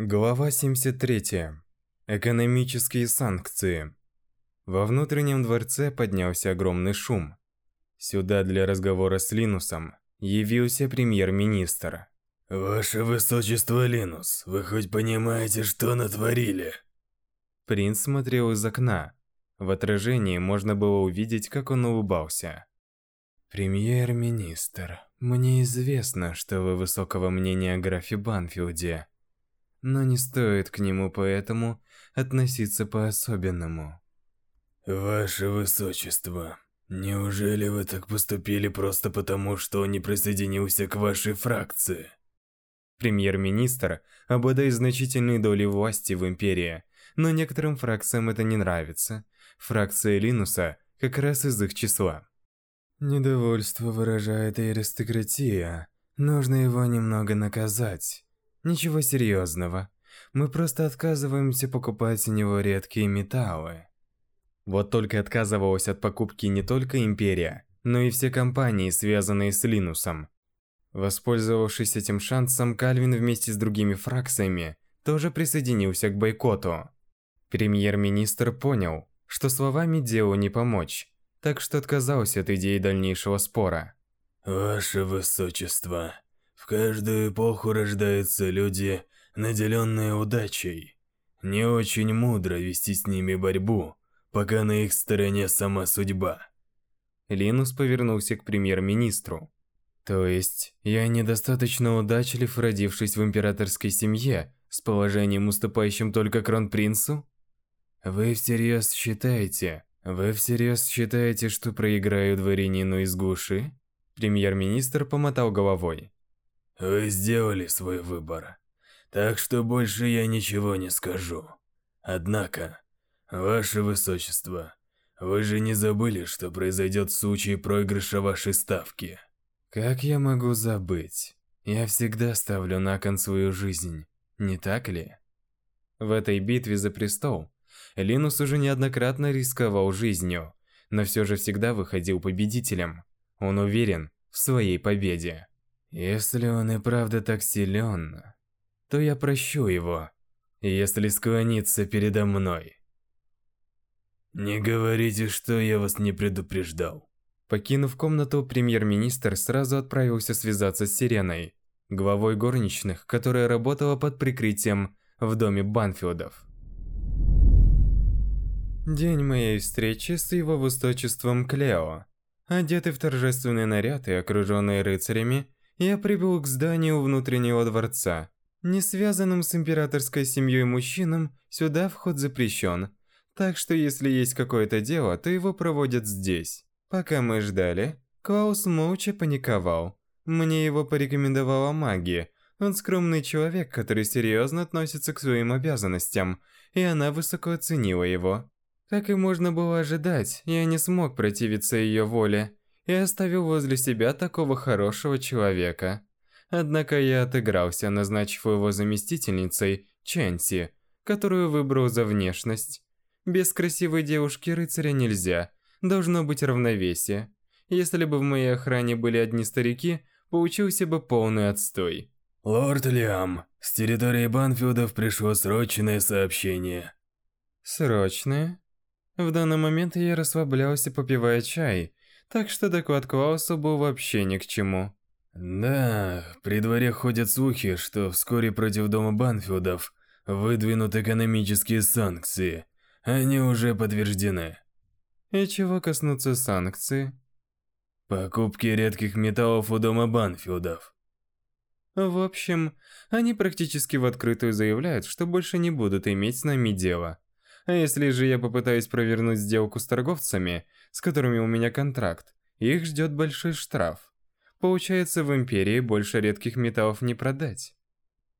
Глава 73. Экономические санкции. Во внутреннем дворце поднялся огромный шум. Сюда для разговора с Линусом явился премьер-министр. «Ваше Высочество Линус, вы хоть понимаете, что натворили?» Принц смотрел из окна. В отражении можно было увидеть, как он улыбался. «Премьер-министр, мне известно, что вы высокого мнения о графе Банфилде но не стоит к нему поэтому относиться по-особенному. Ваше Высочество, неужели вы так поступили просто потому, что он не присоединился к вашей фракции? Премьер-министр обладает значительной долей власти в Империи, но некоторым фракциям это не нравится. Фракция Линуса как раз из их числа. Недовольство выражает и аристократия. Нужно его немного наказать. Ничего серьезного. Мы просто отказываемся покупать у него редкие металлы. Вот только отказывалась от покупки не только Империя, но и все компании, связанные с Линусом. Воспользовавшись этим шансом, Кальвин вместе с другими фракциями тоже присоединился к бойкоту. Премьер-министр понял, что словами делу не помочь, так что отказался от идеи дальнейшего спора. «Ваше Высочество, каждую эпоху рождаются люди, наделенные удачей. Не очень мудро вести с ними борьбу, пока на их стороне сама судьба. Линус повернулся к премьер-министру. То есть, я недостаточно удачлив, родившись в императорской семье, с положением, уступающим только кронпринцу? Вы всерьез считаете, вы всерьез считаете, что проиграю дворянину из Гуши? Премьер-министр помотал головой. Вы сделали свой выбор, так что больше я ничего не скажу. Однако, ваше высочество, вы же не забыли, что произойдет в случае проигрыша вашей ставки? Как я могу забыть? Я всегда ставлю на кон свою жизнь, не так ли? В этой битве за престол Линус уже неоднократно рисковал жизнью, но все же всегда выходил победителем. Он уверен в своей победе. Если он и правда так силен, то я прощу его, если склонится передо мной. Не говорите, что я вас не предупреждал. Покинув комнату, премьер-министр сразу отправился связаться с Сиреной, главой горничных, которая работала под прикрытием в доме Банфилдов. День моей встречи с его высочеством Клео. Одетый в торжественный наряд и окруженный рыцарями, я прибыл к зданию внутреннего дворца. Не связанным с императорской семьей мужчинам сюда вход запрещен, так что если есть какое-то дело, то его проводят здесь. Пока мы ждали, Клаус молча паниковал. Мне его порекомендовала магия. Он скромный человек, который серьезно относится к своим обязанностям, и она высоко оценила его. Как и можно было ожидать, я не смог противиться ее воле и оставил возле себя такого хорошего человека. Однако я отыгрался, назначив его заместительницей Ченси, которую выбрал за внешность. Без красивой девушки рыцаря нельзя, должно быть равновесие. Если бы в моей охране были одни старики, получился бы полный отстой. Лорд Лиам, с территории Банфилдов пришло срочное сообщение. Срочное? В данный момент я расслаблялся, попивая чай, так что доклад Клауса был вообще ни к чему. Да, при дворе ходят слухи, что вскоре против дома Банфилдов выдвинут экономические санкции. Они уже подтверждены. И чего коснутся санкции? Покупки редких металлов у дома Банфилдов. В общем, они практически в открытую заявляют, что больше не будут иметь с нами дела. А если же я попытаюсь провернуть сделку с торговцами, с которыми у меня контракт, их ждет большой штраф. Получается, в Империи больше редких металлов не продать.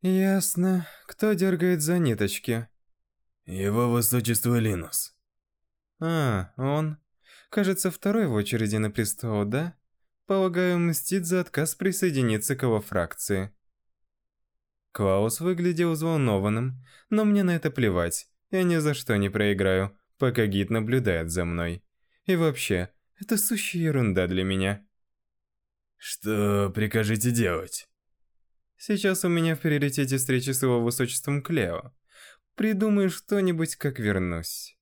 Ясно. Кто дергает за ниточки? Его высочество Линус. А, он. Кажется, второй в очереди на престол, да? Полагаю, мстит за отказ присоединиться к его фракции. Клаус выглядел взволнованным, но мне на это плевать. Я ни за что не проиграю, пока гид наблюдает за мной. И вообще, это сущая ерунда для меня. Что прикажете делать? Сейчас у меня в приоритете встреча с его высочеством Клео. Придумаю что-нибудь, как вернусь.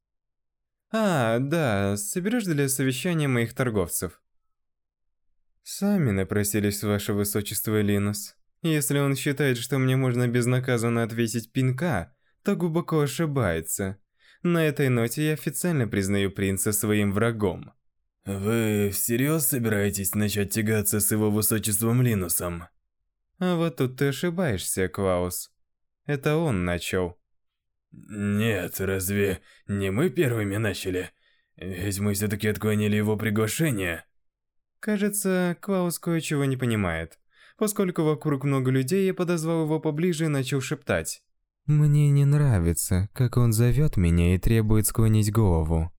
А, да, соберешь для совещания моих торговцев. Сами напросились, ваше высочество Линус. Если он считает, что мне можно безнаказанно ответить пинка, то глубоко ошибается. На этой ноте я официально признаю принца своим врагом. Вы всерьез собираетесь начать тягаться с его высочеством Линусом? А вот тут ты ошибаешься, Клаус. Это он начал. Нет, разве не мы первыми начали? Ведь мы все-таки отклонили его приглашение. Кажется, Клаус кое-чего не понимает. Поскольку вокруг много людей, я подозвал его поближе и начал шептать. Мне не нравится, как он зовет меня и требует склонить голову.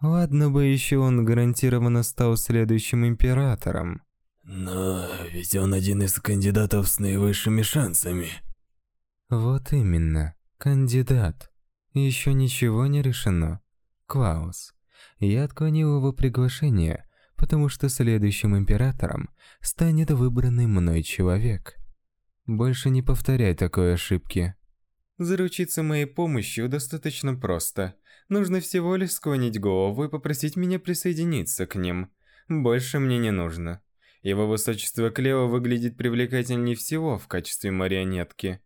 Ладно бы еще он гарантированно стал следующим императором. Но ведь он один из кандидатов с наивысшими шансами. Вот именно, кандидат. Еще ничего не решено. Клаус. Я отклонил его приглашение, потому что следующим императором станет выбранный мной человек. Больше не повторяй такой ошибки. Заручиться моей помощью достаточно просто. Нужно всего лишь склонить голову и попросить меня присоединиться к ним. Больше мне не нужно. Его высочество Клео выглядит привлекательнее всего в качестве марионетки.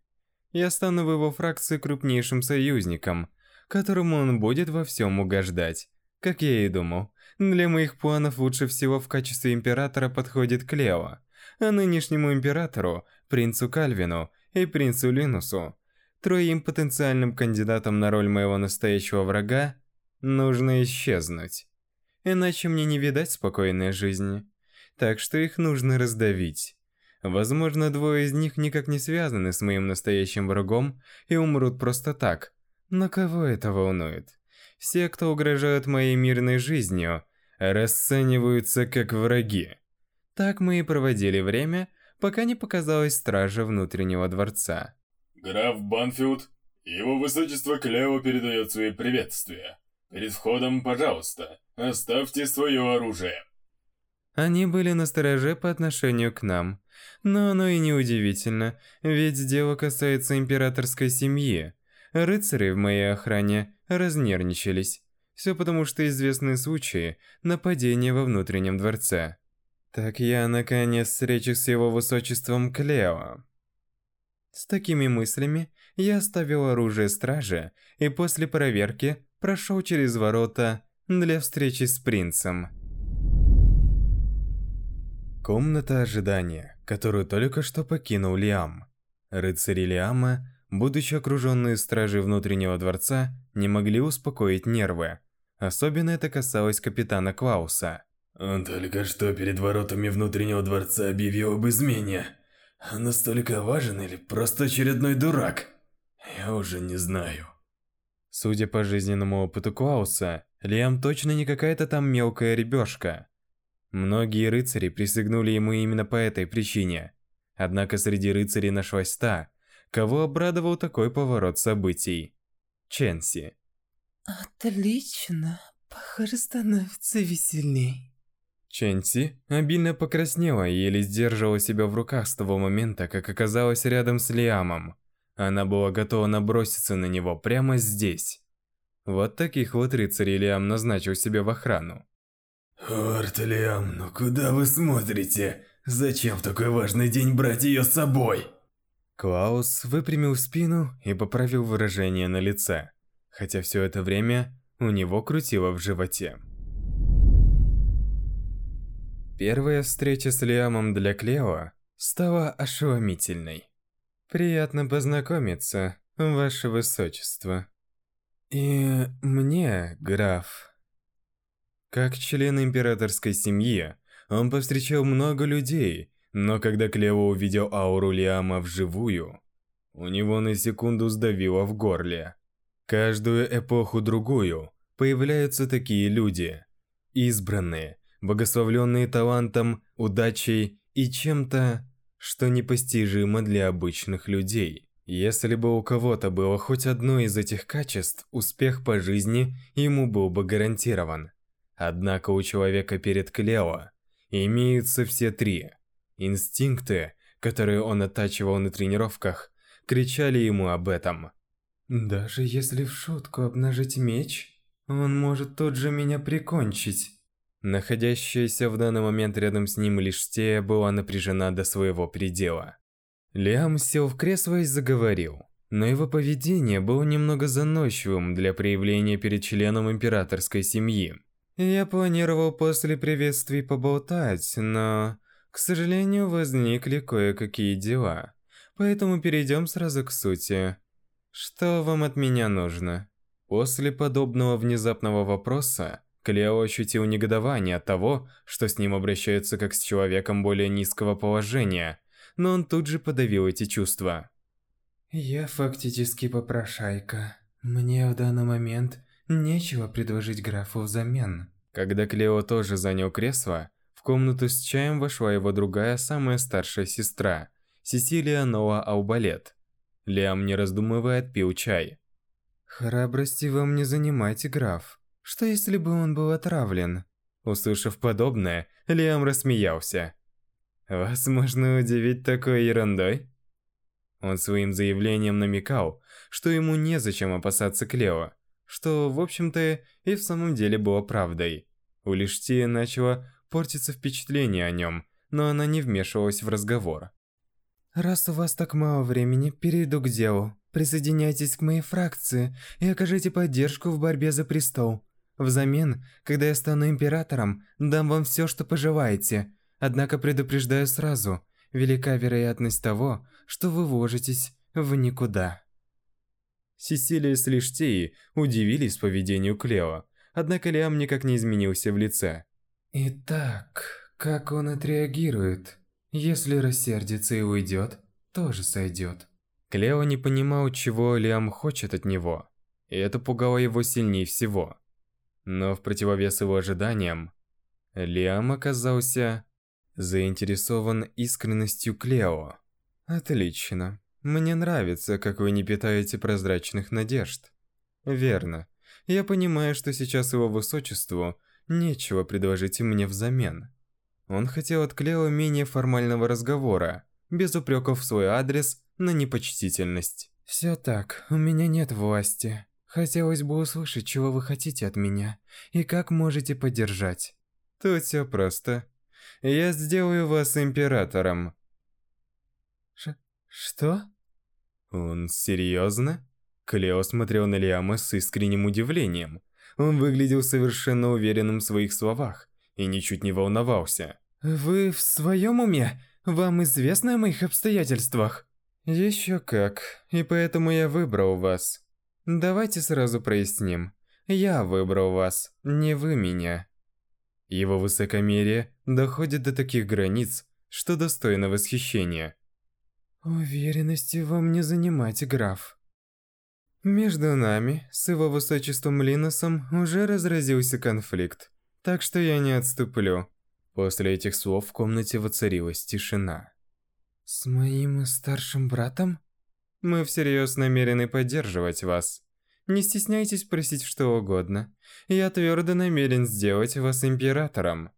Я стану в его фракции крупнейшим союзником, которому он будет во всем угождать. Как я и думал, для моих планов лучше всего в качестве императора подходит Клео, а нынешнему императору, принцу Кальвину и принцу Линусу, троим потенциальным кандидатам на роль моего настоящего врага, нужно исчезнуть. Иначе мне не видать спокойной жизни. Так что их нужно раздавить. Возможно, двое из них никак не связаны с моим настоящим врагом и умрут просто так. Но кого это волнует? Все, кто угрожают моей мирной жизнью, расцениваются как враги. Так мы и проводили время, пока не показалась стража внутреннего дворца. Граф Банфилд, его высочество Клео передает свои приветствия. Перед входом, пожалуйста, оставьте свое оружие. Они были настороже по отношению к нам. Но оно и не удивительно, ведь дело касается императорской семьи. Рыцари в моей охране разнервничались. Все потому, что известны случаи нападения во внутреннем дворце. Так я, наконец, встречусь с его высочеством Клео. С такими мыслями я оставил оружие стражи и после проверки прошел через ворота для встречи с принцем. Комната ожидания, которую только что покинул Лиам. Рыцари Лиама будучи окруженные стражей внутреннего дворца, не могли успокоить нервы. Особенно это касалось капитана Клауса. Он только что перед воротами внутреннего дворца объявил об измене. Настолько важен или просто очередной дурак? Я уже не знаю. Судя по жизненному опыту Клауса, Лиам точно не какая-то там мелкая ребёшка. Многие рыцари присягнули ему именно по этой причине. Однако среди рыцарей нашлась та, кого обрадовал такой поворот событий. Ченси. Отлично. Похоже, становится веселей. Ченси обильно покраснела и еле сдерживала себя в руках с того момента, как оказалась рядом с Лиамом. Она была готова наброситься на него прямо здесь. Вот таких вот рыцарей Лиам назначил себе в охрану. Орт Лиам, ну куда вы смотрите? Зачем в такой важный день брать ее с собой? Клаус выпрямил спину и поправил выражение на лице, хотя все это время у него крутило в животе. Первая встреча с Лиамом для Клео стала ошеломительной. «Приятно познакомиться, ваше высочество. И мне, граф». Как член императорской семьи, он повстречал много людей но когда Клео увидел ауру Лиама вживую, у него на секунду сдавило в горле. Каждую эпоху-другую появляются такие люди. Избранные, богословленные талантом, удачей и чем-то, что непостижимо для обычных людей. Если бы у кого-то было хоть одно из этих качеств, успех по жизни ему был бы гарантирован. Однако у человека перед Клео имеются все три – Инстинкты, которые он оттачивал на тренировках, кричали ему об этом. «Даже если в шутку обнажить меч, он может тут же меня прикончить». Находящаяся в данный момент рядом с ним лишь Тея была напряжена до своего предела. Лиам сел в кресло и заговорил, но его поведение было немного заносчивым для проявления перед членом императорской семьи. Я планировал после приветствий поболтать, но, к сожалению, возникли кое-какие дела. Поэтому перейдем сразу к сути. Что вам от меня нужно? После подобного внезапного вопроса, Клео ощутил негодование от того, что с ним обращаются как с человеком более низкого положения, но он тут же подавил эти чувства. «Я фактически попрошайка. Мне в данный момент нечего предложить графу взамен». Когда Клео тоже занял кресло, в комнату с чаем вошла его другая, самая старшая сестра, Сесилия Ноа Аубалет. Лиам, не раздумывая, отпил чай. «Храбрости вам не занимайте, граф. Что если бы он был отравлен? Услышав подобное, Лиам рассмеялся. Вас можно удивить такой ерундой? Он своим заявлением намекал, что ему незачем опасаться Клео, что, в общем-то, и в самом деле было правдой. У Лиштии начало портиться впечатление о нем, но она не вмешивалась в разговор. «Раз у вас так мало времени, перейду к делу. Присоединяйтесь к моей фракции и окажите поддержку в борьбе за престол. Взамен, когда я стану императором, дам вам все, что пожелаете. Однако предупреждаю сразу, велика вероятность того, что вы вложитесь в никуда. Сесилия с Лиштеей удивились поведению Клео, однако Лиам никак не изменился в лице. Итак, как он отреагирует? Если рассердится и уйдет, тоже сойдет. Клео не понимал, чего Лиам хочет от него, и это пугало его сильнее всего. Но в противовес его ожиданиям, Лиам оказался заинтересован искренностью Клео. Отлично. Мне нравится, как вы не питаете прозрачных надежд. Верно. Я понимаю, что сейчас его высочеству нечего предложить мне взамен. Он хотел от Клео менее формального разговора, без упреков в свой адрес на непочтительность. Все так, у меня нет власти. Хотелось бы услышать, чего вы хотите от меня, и как можете поддержать. Тут все просто. Я сделаю вас императором. Ш что? Он серьезно? Клео смотрел на Лиама с искренним удивлением. Он выглядел совершенно уверенным в своих словах и ничуть не волновался. «Вы в своем уме? Вам известно о моих обстоятельствах?» «Еще как, и поэтому я выбрал вас. Давайте сразу проясним. Я выбрал вас, не вы меня. Его высокомерие доходит до таких границ, что достойно восхищения. Уверенности вам не занимать, граф. Между нами, с его высочеством Линосом, уже разразился конфликт, так что я не отступлю. После этих слов в комнате воцарилась тишина. С моим старшим братом? Мы всерьез намерены поддерживать вас. Не стесняйтесь просить что угодно. Я твердо намерен сделать вас императором.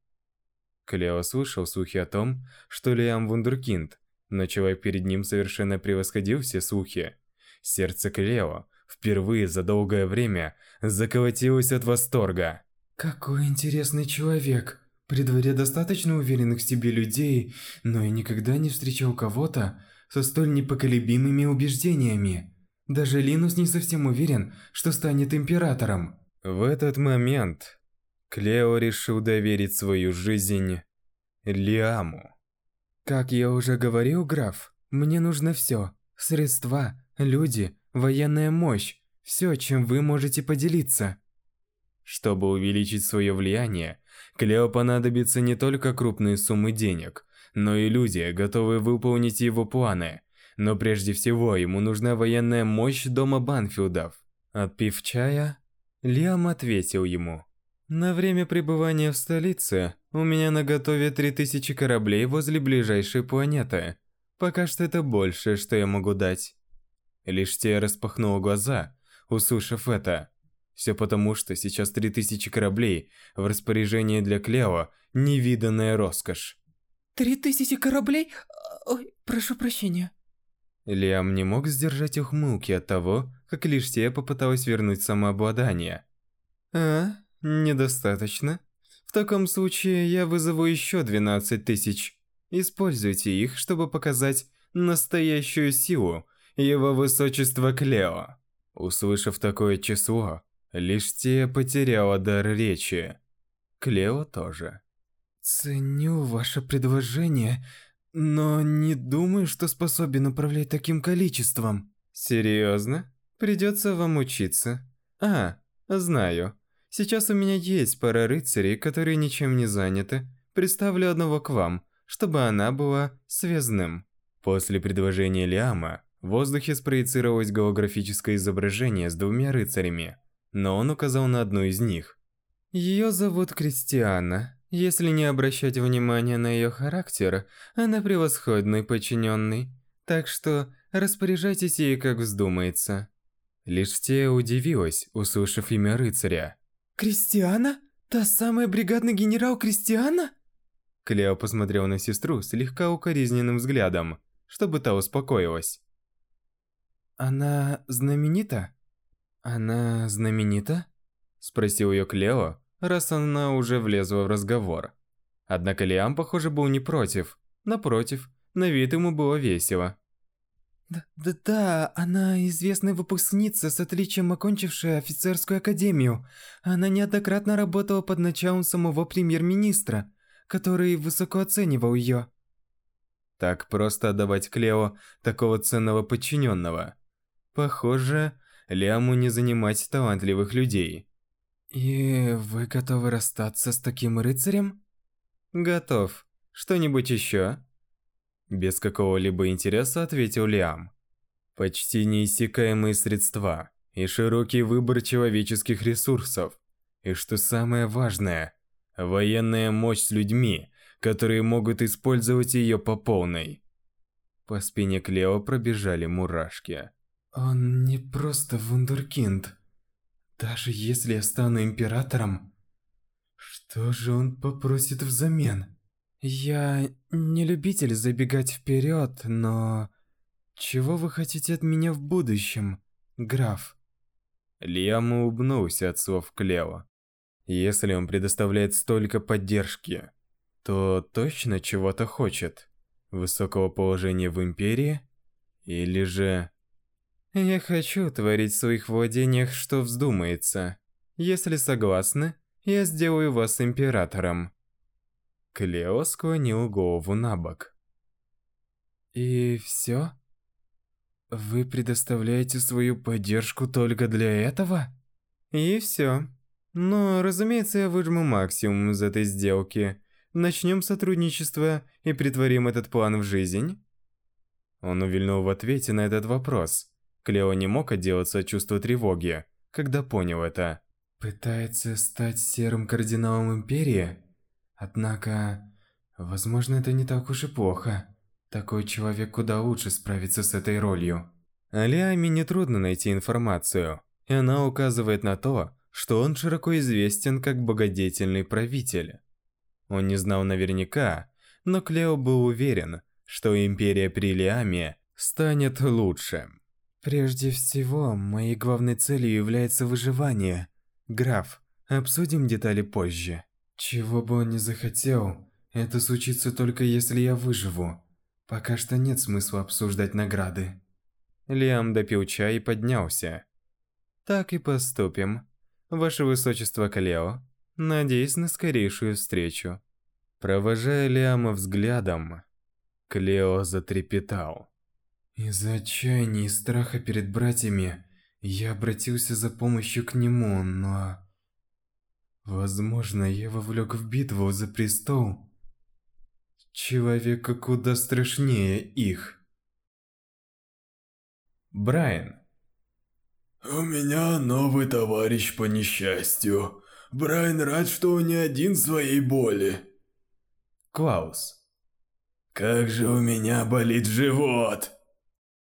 Клео слышал слухи о том, что Лиам вундеркинд, но человек перед ним совершенно превосходил все слухи. Сердце Клео впервые за долгое время заколотилось от восторга. «Какой интересный человек!» При дворе достаточно уверенных в себе людей, но я никогда не встречал кого-то, со столь непоколебимыми убеждениями. Даже Линус не совсем уверен, что станет императором. В этот момент Клео решил доверить свою жизнь Лиаму. Как я уже говорил, граф, мне нужно все: средства, люди, военная мощь, все, чем вы можете поделиться. Чтобы увеличить свое влияние, Клео понадобится не только крупные суммы денег, но и люди, готовые выполнить его планы. Но прежде всего ему нужна военная мощь дома Банфилдов. Отпив чая, Лиам ответил ему. На время пребывания в столице у меня на готове 3000 кораблей возле ближайшей планеты. Пока что это больше, что я могу дать. Лишь те распахнул глаза, услышав это. Все потому, что сейчас 3000 кораблей в распоряжении для Клео – невиданная роскошь. Три тысячи кораблей? Ой, прошу прощения. Лиам не мог сдержать ухмылки от того, как лишь те попыталась вернуть самообладание. А, недостаточно. В таком случае я вызову еще 12 тысяч. Используйте их, чтобы показать настоящую силу его высочества Клео. Услышав такое число, лишь те потеряла дар речи. Клео тоже. Ценю ваше предложение, но не думаю, что способен управлять таким количеством. Серьезно? Придется вам учиться. А, знаю. Сейчас у меня есть пара рыцарей, которые ничем не заняты. Представлю одного к вам, чтобы она была связным. После предложения Лиама, в воздухе спроецировалось голографическое изображение с двумя рыцарями, но он указал на одну из них. Ее зовут Кристиана. Если не обращать внимания на ее характер, она превосходный подчиненный. Так что распоряжайтесь ей как вздумается. Лишь удивилась, услышав имя рыцаря. Кристиана? Та самая бригадный генерал Кристиана? Клео посмотрел на сестру слегка укоризненным взглядом, чтобы та успокоилась. Она знаменита? Она знаменита? Спросил ее Клео, раз она уже влезла в разговор. Однако Лиам, похоже, был не против. Напротив, на вид ему было весело. Да-да, она известная выпускница с отличием окончившая офицерскую академию. Она неоднократно работала под началом самого премьер-министра, который высоко оценивал ее. Так просто отдавать Клео такого ценного подчиненного. Похоже, Лиаму не занимать талантливых людей. И вы готовы расстаться с таким рыцарем? Готов. Что-нибудь еще? Без какого-либо интереса ответил Лиам. Почти неиссякаемые средства и широкий выбор человеческих ресурсов. И что самое важное, военная мощь с людьми, которые могут использовать ее по полной. По спине Клео пробежали мурашки. Он не просто вундеркинд. Даже если я стану императором, что же он попросит взамен? Я не любитель забегать вперед, но... Чего вы хотите от меня в будущем, граф? Лиам улыбнулся от слов Клео. Если он предоставляет столько поддержки, то точно чего-то хочет. Высокого положения в Империи? Или же... Я хочу творить в своих владениях, что вздумается. Если согласны, я сделаю вас императором. Клео склонил голову на бок. «И все? Вы предоставляете свою поддержку только для этого?» «И все. Но, разумеется, я выжму максимум из этой сделки. Начнем сотрудничество и притворим этот план в жизнь?» Он увильнул в ответе на этот вопрос. Клео не мог отделаться от чувства тревоги, когда понял это. «Пытается стать серым кардиналом Империи?» Однако, возможно, это не так уж и плохо. Такой человек куда лучше справится с этой ролью. Алиаме нетрудно найти информацию, и она указывает на то, что он широко известен как богодетельный правитель. Он не знал наверняка, но Клео был уверен, что империя при Лиаме станет лучше. Прежде всего, моей главной целью является выживание. Граф, обсудим детали позже. Чего бы он ни захотел, это случится только если я выживу. Пока что нет смысла обсуждать награды. Лиам допил чай и поднялся. Так и поступим. Ваше Высочество Калео, надеюсь на скорейшую встречу. Провожая Лиама взглядом, Клео затрепетал. Из-за отчаяния и страха перед братьями я обратился за помощью к нему, но... Возможно, я вовлек в битву за престол человека куда страшнее их. Брайан. У меня новый товарищ по несчастью. Брайан рад, что он не один в своей боли. Клаус. Как же у меня болит живот.